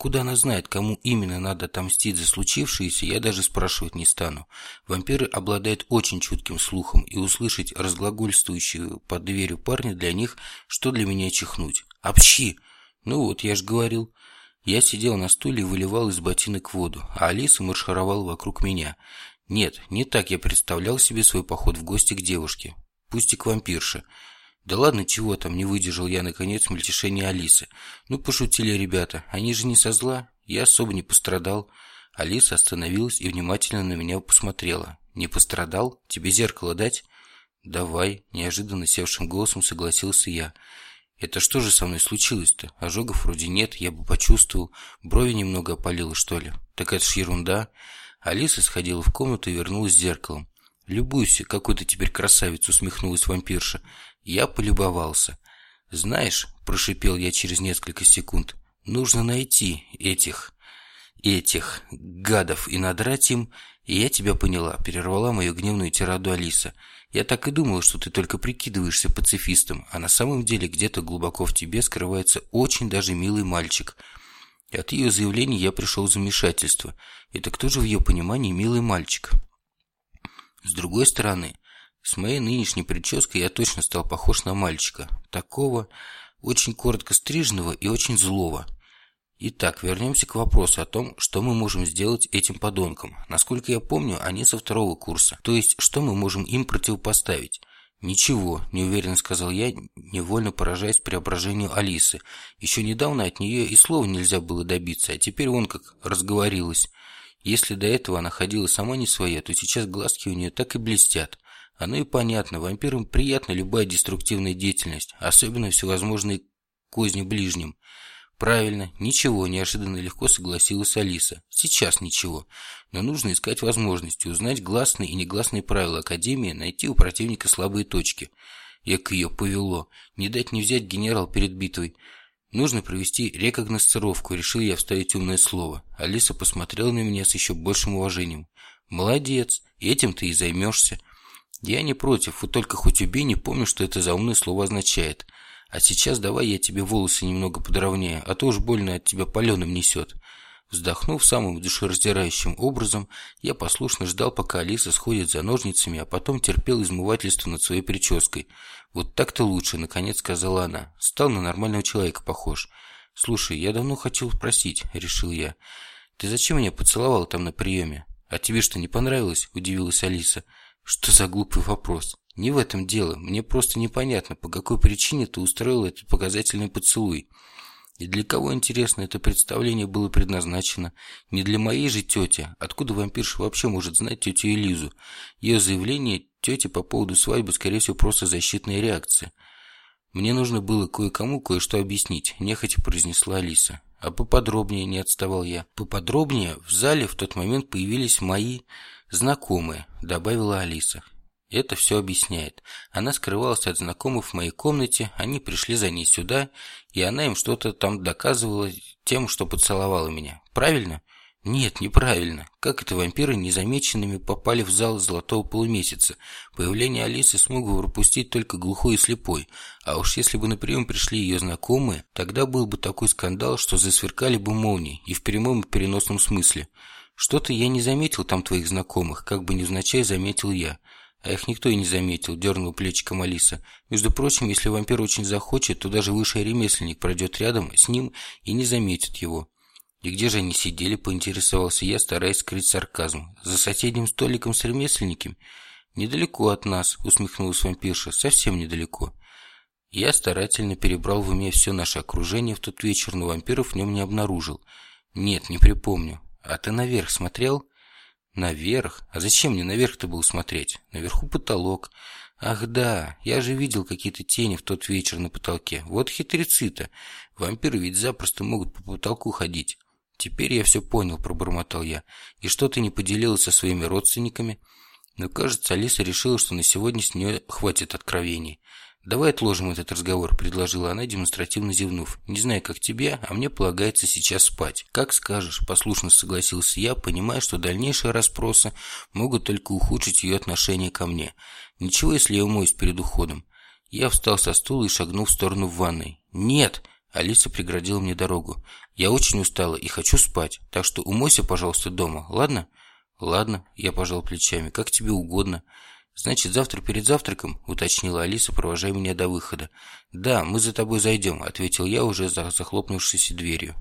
Откуда она знает, кому именно надо отомстить за случившееся, я даже спрашивать не стану. Вампиры обладают очень чутким слухом, и услышать разглагольствующую под дверью парня для них, что для меня чихнуть. «Общи!» Ну вот, я же говорил. Я сидел на стуле и выливал из ботинок воду, а Алиса маршировала вокруг меня. Нет, не так я представлял себе свой поход в гости к девушке. Пусть и к вампирше. Да ладно, чего там, не выдержал я, наконец, мельтешение Алисы. Ну, пошутили ребята, они же не со зла, я особо не пострадал. Алиса остановилась и внимательно на меня посмотрела. «Не пострадал? Тебе зеркало дать?» «Давай», – неожиданно севшим голосом согласился я. «Это что же со мной случилось-то? Ожогов вроде нет, я бы почувствовал. Брови немного опалило, что ли? Так это ж ерунда». Алиса сходила в комнату и вернулась с зеркалом. «Любуйся, какой ты теперь красавец!» – усмехнулась вампирша. Я полюбовался. «Знаешь», – прошипел я через несколько секунд, – «нужно найти этих, этих гадов и надрать им...» «И я тебя поняла», – перервала мою гневную тираду Алиса. «Я так и думала, что ты только прикидываешься пацифистом, а на самом деле где-то глубоко в тебе скрывается очень даже милый мальчик». От ее заявления я пришел в замешательство. Это кто же в ее понимании милый мальчик? С другой стороны, с моей нынешней прической я точно стал похож на мальчика. Такого, очень коротко стриженного и очень злого. Итак, вернемся к вопросу о том, что мы можем сделать этим подонкам. Насколько я помню, они со второго курса. То есть, что мы можем им противопоставить? «Ничего», – неуверенно сказал я, невольно поражаясь преображению Алисы. Еще недавно от нее и слова нельзя было добиться, а теперь он как разговорилась. Если до этого она ходила сама не своя, то сейчас глазки у нее так и блестят. Оно и понятно, вампирам приятна любая деструктивная деятельность, особенно всевозможные козни ближним. Правильно, ничего, неожиданно легко согласилась Алиса. Сейчас ничего. Но нужно искать возможности, узнать гласные и негласные правила Академии, найти у противника слабые точки. Як ее повело. Не дать не взять генерал перед битвой. Нужно провести рекогносцировку, решил я вставить умное слово. Алиса посмотрела на меня с еще большим уважением. Молодец, этим ты и займешься. Я не против, вот только хоть убей, не помню, что это за умное слово означает. А сейчас давай я тебе волосы немного подровняю, а то уж больно от тебя паленым несет. Вздохнув самым душераздирающим образом, я послушно ждал, пока Алиса сходит за ножницами, а потом терпел измывательство над своей прической. «Вот так-то лучше», — наконец сказала она. «Стал на нормального человека похож». «Слушай, я давно хотел спросить», — решил я. «Ты зачем меня поцеловала там на приеме?» «А тебе что, не понравилось?» – удивилась Алиса. «Что за глупый вопрос?» «Не в этом дело. Мне просто непонятно, по какой причине ты устроил этот показательный поцелуй. И для кого, интересно, это представление было предназначено? Не для моей же тети. Откуда вампирша вообще может знать тетю Элизу? Ее заявление тети по поводу свадьбы, скорее всего, просто защитная реакция. Мне нужно было кое-кому кое-что объяснить, нехотя произнесла Алиса. А поподробнее не отставал я. Поподробнее в зале в тот момент появились мои знакомые, добавила Алиса. Это все объясняет. Она скрывалась от знакомых в моей комнате, они пришли за ней сюда, и она им что-то там доказывала тем, что поцеловала меня. Правильно? Нет, неправильно. Как это вампиры незамеченными попали в зал золотого полумесяца? Появление Алисы смог бы пропустить только глухой и слепой. А уж если бы на прием пришли ее знакомые, тогда был бы такой скандал, что засверкали бы молнии, и в прямом и переносном смысле. Что-то я не заметил там твоих знакомых, как бы невзначай заметил я. А их никто и не заметил, дернул плечиком Алиса. Между прочим, если вампир очень захочет, то даже высший ремесленник пройдет рядом с ним и не заметит его. И где же они сидели, поинтересовался я, стараясь скрыть сарказм. За соседним столиком с ремесленниками? Недалеко от нас, усмехнулась вампирша, совсем недалеко. Я старательно перебрал в уме все наше окружение в тот вечер, но вампиров в нем не обнаружил. Нет, не припомню. А ты наверх смотрел? Наверх? А зачем мне наверх-то был смотреть? Наверху потолок. Ах да, я же видел какие-то тени в тот вечер на потолке. Вот хитрецы-то. Вампиры ведь запросто могут по потолку ходить. Теперь я все понял, пробормотал я. И что ты не поделилась со своими родственниками? Но кажется, Алиса решила, что на сегодня с нее хватит откровений. «Давай отложим этот разговор», – предложила она, демонстративно зевнув. «Не знаю, как тебе, а мне полагается сейчас спать». «Как скажешь», – послушно согласился я, понимая, что дальнейшие расспросы могут только ухудшить ее отношение ко мне. «Ничего, если я умоюсь перед уходом». Я встал со стула и шагнул в сторону ванной. «Нет!» Алиса преградила мне дорогу. «Я очень устала и хочу спать, так что умойся, пожалуйста, дома, ладно?» «Ладно», – я пожал плечами, – «как тебе угодно». «Значит, завтра перед завтраком?» – уточнила Алиса, провожая меня до выхода. «Да, мы за тобой зайдем», – ответил я, уже за захлопнувшейся дверью.